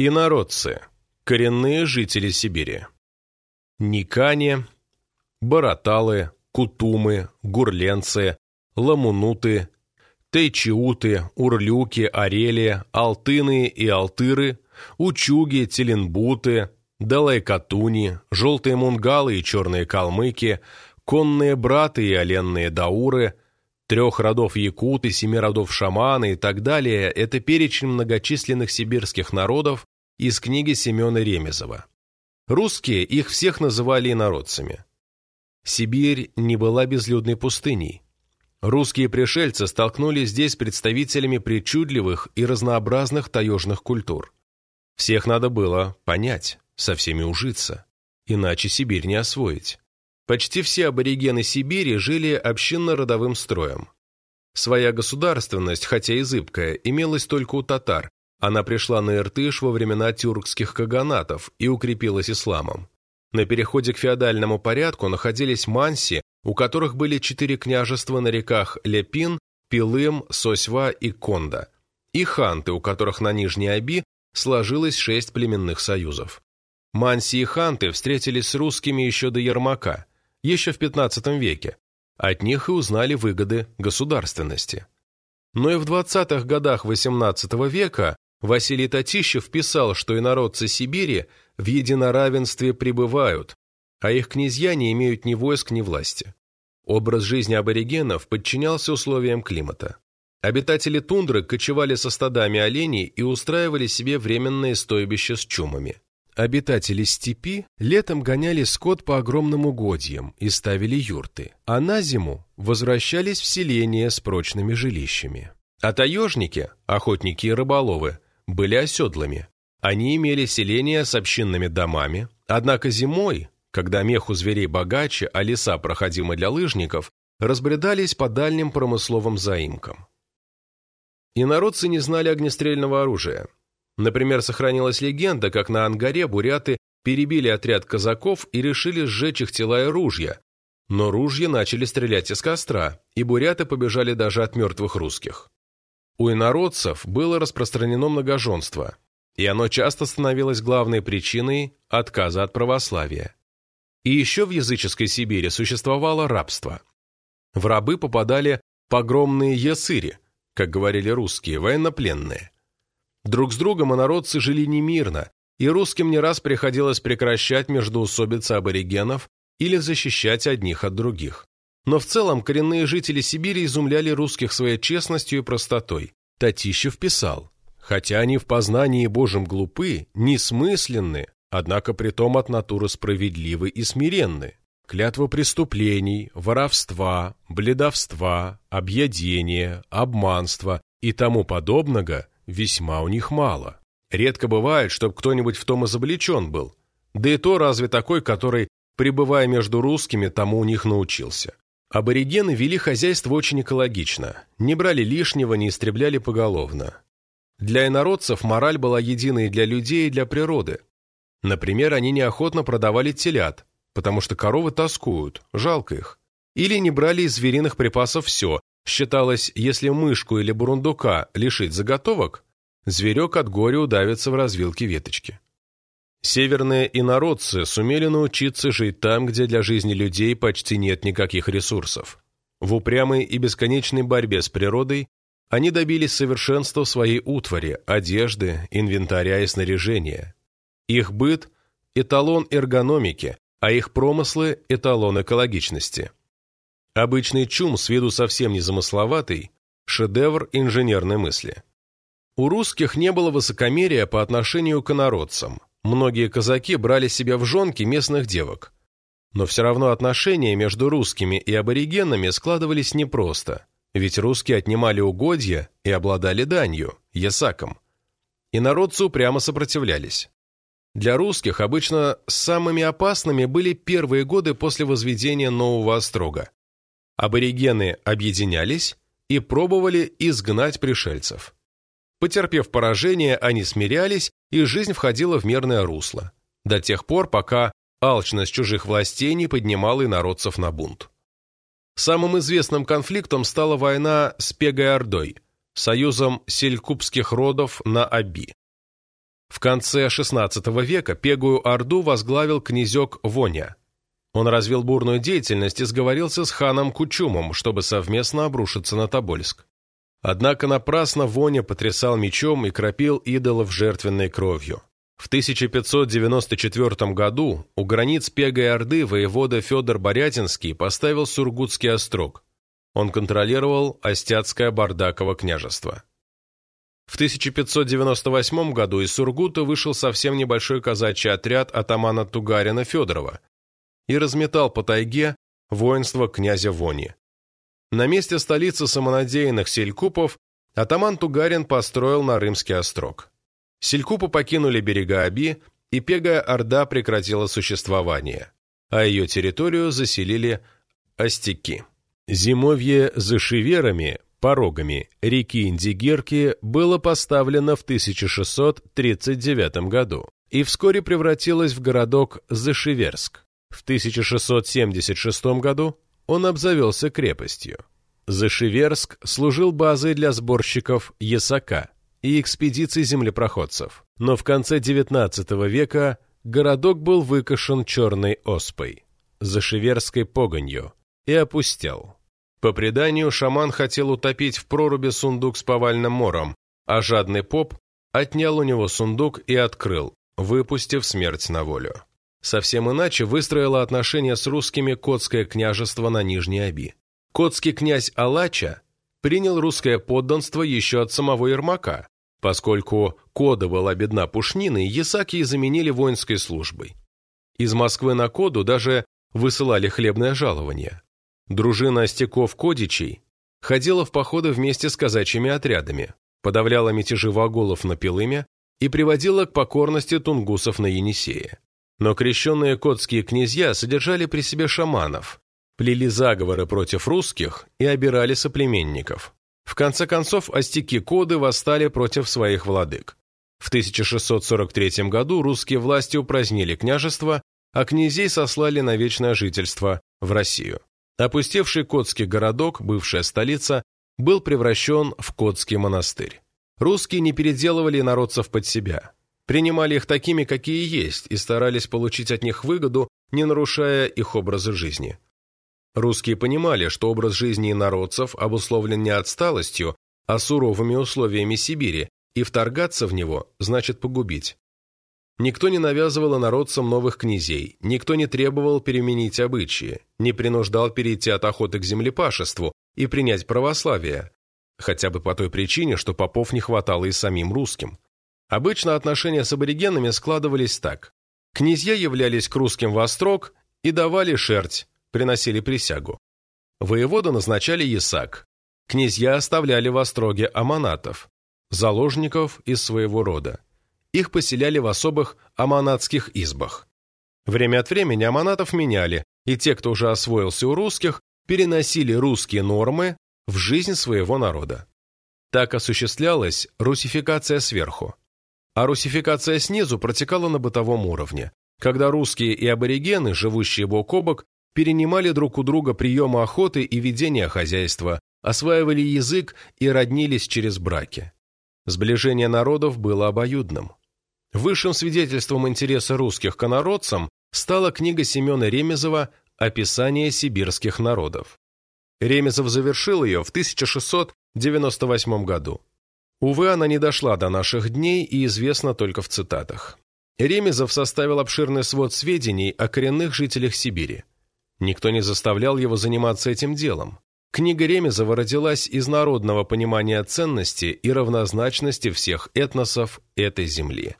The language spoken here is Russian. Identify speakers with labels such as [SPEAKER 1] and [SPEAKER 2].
[SPEAKER 1] Инородцы. Коренные жители Сибири. Никане, Бараталы, Кутумы, Гурленцы, Ламунуты, Тейчиуты, Урлюки, Орели, Алтыны и Алтыры, Учуги, Теленбуты, Далайкатуни, Желтые Мунгалы и Черные Калмыки, Конные Браты и Оленные Дауры, трех родов якуты, семи родов шаманы и так далее – это перечень многочисленных сибирских народов из книги Семена Ремезова. Русские их всех называли инородцами. Сибирь не была безлюдной пустыней. Русские пришельцы столкнулись здесь с представителями причудливых и разнообразных таежных культур. Всех надо было понять, со всеми ужиться, иначе Сибирь не освоить. Почти все аборигены Сибири жили общинно-родовым строем. Своя государственность, хотя и зыбкая, имелась только у татар. Она пришла на Иртыш во времена тюркских каганатов и укрепилась исламом. На переходе к феодальному порядку находились манси, у которых были четыре княжества на реках Лепин, Пилым, Сосьва и Конда, и ханты, у которых на Нижней Оби сложилось шесть племенных союзов. Манси и ханты встретились с русскими еще до Ермака – еще в XV веке. От них и узнали выгоды государственности. Но и в 20-х годах XVIII века Василий Татищев писал, что инородцы Сибири в единоравенстве пребывают, а их князья не имеют ни войск, ни власти. Образ жизни аборигенов подчинялся условиям климата. Обитатели тундры кочевали со стадами оленей и устраивали себе временные стойбища с чумами. Обитатели степи летом гоняли скот по огромным угодьям и ставили юрты, а на зиму возвращались в селения с прочными жилищами. А таежники, охотники и рыболовы, были оседлыми. Они имели селения с общинными домами, однако зимой, когда мех у зверей богаче, а леса проходимы для лыжников, разбредались по дальним промысловым заимкам. И народцы не знали огнестрельного оружия, Например, сохранилась легенда, как на Ангаре буряты перебили отряд казаков и решили сжечь их тела и ружья. Но ружья начали стрелять из костра, и буряты побежали даже от мертвых русских. У инородцев было распространено многоженство, и оно часто становилось главной причиной отказа от православия. И еще в языческой Сибири существовало рабство. В рабы попадали погромные ясыри, как говорили русские, военнопленные – Друг с другом инородцы жили немирно, и русским не раз приходилось прекращать междоусобицы аборигенов или защищать одних от других. Но в целом коренные жители Сибири изумляли русских своей честностью и простотой. Татищев писал, «Хотя они в познании Божьем глупы, несмысленны, однако притом от натуры справедливы и смиренны. Клятвы преступлений, воровства, бледовства, объедения, обманства и тому подобного – весьма у них мало. Редко бывает, чтобы кто-нибудь в том изобличен был. Да и то разве такой, который, пребывая между русскими, тому у них научился. Аборигены вели хозяйство очень экологично, не брали лишнего, не истребляли поголовно. Для инородцев мораль была единой для людей и для природы. Например, они неохотно продавали телят, потому что коровы тоскуют, жалко их. Или не брали из звериных припасов все, Считалось, если мышку или бурундука лишить заготовок, зверек от горя удавится в развилке веточки. Северные инородцы сумели научиться жить там, где для жизни людей почти нет никаких ресурсов. В упрямой и бесконечной борьбе с природой они добились совершенства в своей утвари, одежды, инвентаря и снаряжения. Их быт – эталон эргономики, а их промыслы – эталон экологичности. Обычный чум, с виду совсем незамысловатый, шедевр инженерной мысли. У русских не было высокомерия по отношению к инородцам. Многие казаки брали себе в жонки местных девок. Но все равно отношения между русскими и аборигенами складывались непросто, ведь русские отнимали угодья и обладали данью, ясаком. Инородцы упрямо сопротивлялись. Для русских обычно самыми опасными были первые годы после возведения Нового Острога. Аборигены объединялись и пробовали изгнать пришельцев. Потерпев поражение, они смирялись, и жизнь входила в мирное русло, до тех пор, пока алчность чужих властей не поднимала инородцев на бунт. Самым известным конфликтом стала война с Пегой-Ордой, союзом селькупских родов на Аби. В конце XVI века Пегую Орду возглавил князек Воня. Он развил бурную деятельность и сговорился с ханом Кучумом, чтобы совместно обрушиться на Тобольск. Однако напрасно Воня потрясал мечом и кропил идолов жертвенной кровью. В 1594 году у границ Пегой Орды воевода Федор Борятинский поставил Сургутский острог. Он контролировал Остяцкое Бардаково княжество. В 1598 году из Сургута вышел совсем небольшой казачий отряд атамана Тугарина Федорова и разметал по тайге воинство князя Вони. На месте столицы самонадеянных селькупов атаман Тугарин построил на Рымский острог. Селькупы покинули берега Аби, и Пегая Орда прекратила существование, а ее территорию заселили остяки. Зимовье за Шиверами, порогами реки Индигирки было поставлено в 1639 году и вскоре превратилось в городок Зашиверск. В 1676 году он обзавелся крепостью. Зашиверск служил базой для сборщиков ясака и экспедиций землепроходцев, но в конце XIX века городок был выкошен черной оспой, зашиверской погонью, и опустел. По преданию, шаман хотел утопить в проруби сундук с повальным мором, а жадный поп отнял у него сундук и открыл, выпустив смерть на волю. Совсем иначе выстроило отношения с русскими Котское княжество на Нижней Оби. Котский князь Алача принял русское подданство еще от самого Ермака, поскольку Кода была бедна пушниной, Ясаки заменили воинской службой. Из Москвы на Коду даже высылали хлебное жалование. Дружина остяков-кодичей ходила в походы вместе с казачьими отрядами, подавляла мятежи ваголов на Пилыме и приводила к покорности тунгусов на Енисее. Но крещенные котские князья содержали при себе шаманов, плели заговоры против русских и обирали соплеменников. В конце концов, остяки-коды восстали против своих владык. В 1643 году русские власти упразднили княжество, а князей сослали на вечное жительство в Россию. Опустевший Котский городок, бывшая столица, был превращен в Котский монастырь. Русские не переделывали народцев под себя принимали их такими, какие есть, и старались получить от них выгоду, не нарушая их образа жизни. Русские понимали, что образ жизни инородцев обусловлен не отсталостью, а суровыми условиями Сибири, и вторгаться в него значит погубить. Никто не навязывал инородцам новых князей, никто не требовал переменить обычаи, не принуждал перейти от охоты к землепашеству и принять православие, хотя бы по той причине, что попов не хватало и самим русским. Обычно отношения с аборигенами складывались так. Князья являлись к русским во строк и давали шерть, приносили присягу. Воеводу назначали ясак. Князья оставляли в остроге аманатов, заложников из своего рода. Их поселяли в особых аманатских избах. Время от времени аманатов меняли, и те, кто уже освоился у русских, переносили русские нормы в жизнь своего народа. Так осуществлялась русификация сверху а русификация снизу протекала на бытовом уровне, когда русские и аборигены, живущие бок о бок, перенимали друг у друга приемы охоты и ведения хозяйства, осваивали язык и роднились через браки. Сближение народов было обоюдным. Высшим свидетельством интереса русских к народцам стала книга Семена Ремезова «Описание сибирских народов». Ремезов завершил ее в 1698 году. Увы, она не дошла до наших дней и известна только в цитатах. Ремезов составил обширный свод сведений о коренных жителях Сибири. Никто не заставлял его заниматься этим делом. Книга Ремезова родилась из народного понимания ценности и равнозначности всех этносов этой земли.